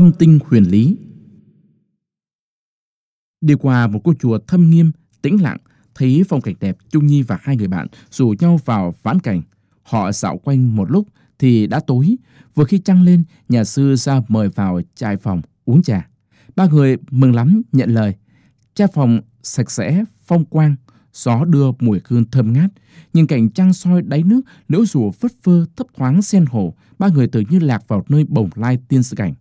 Thâm tinh huyền lý Đi qua một ngôi chùa thâm nghiêm, tĩnh lặng, thấy phong cảnh đẹp, Trung Nhi và hai người bạn rủ nhau vào vãn cảnh. Họ dạo quanh một lúc thì đã tối. Vừa khi trăng lên, nhà sư ra mời vào trại phòng uống trà. Ba người mừng lắm nhận lời. chai phòng sạch sẽ, phong quang, gió đưa mùi hương thơm ngát. nhìn cảnh trăng soi đáy nước, liễu rùa phất phơ thấp thoáng sen hồ, ba người tự như lạc vào nơi bồng lai tiên sự cảnh.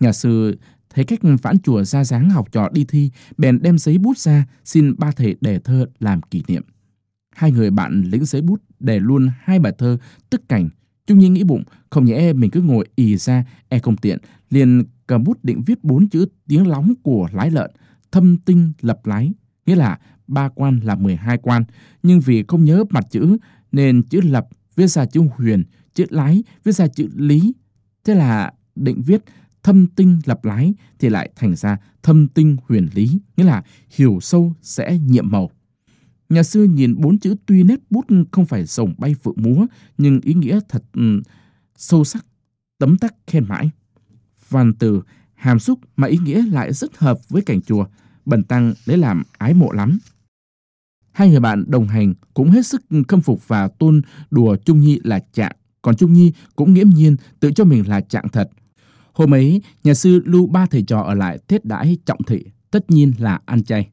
Nhà sư thấy cách vãn chùa ra dáng học trò đi thi, bèn đem giấy bút ra xin ba thầy đề thơ làm kỷ niệm. Hai người bạn lĩnh giấy bút để luôn hai bài thơ tức cảnh. Trung Nhi nghĩ bụng, không nhẽ mình cứ ngồi ì ra, e không tiện, liền cầm bút định viết bốn chữ tiếng lóng của lái lợn, thâm tinh lập lái, nghĩa là ba quan là 12 quan, nhưng vì không nhớ mặt chữ nên chữ lập viết ra chữ huyền, chữ lái viết ra chữ lý. Thế là định viết thâm tinh lập lái thì lại thành ra thâm tinh huyền lý, nghĩa là hiểu sâu sẽ nhiệm màu. Nhà sư nhìn bốn chữ tuy nét bút không phải rồng bay phượng múa, nhưng ý nghĩa thật um, sâu sắc, tấm tắc khen mãi. Văn từ hàm xúc mà ý nghĩa lại rất hợp với cảnh chùa, bần tăng lấy làm ái mộ lắm. Hai người bạn đồng hành cũng hết sức khâm phục và tôn đùa Trung Nhi là trạng, còn Trung Nhi cũng nghiễm nhiên tự cho mình là trạng thật. Hôm ấy, nhà sư lưu ba thầy trò ở lại thiết đãi trọng thị, tất nhiên là ăn chay.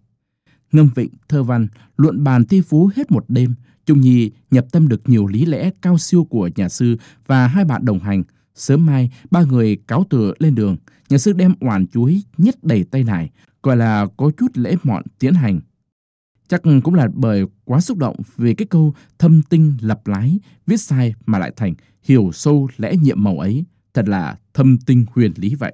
Ngâm vịnh, thơ văn, luận bàn thi phú hết một đêm, Trung Nhi nhập tâm được nhiều lý lẽ cao siêu của nhà sư và hai bạn đồng hành. Sớm mai, ba người cáo từ lên đường. Nhà sư đem oản chuối nhất đầy tay nải, gọi là có chút lễ mọn tiến hành. Chắc cũng là bởi quá xúc động vì cái câu thâm tinh lập lái, viết sai mà lại thành hiểu sâu lẽ nhiệm màu ấy. Thật là thâm tinh huyền lý vậy.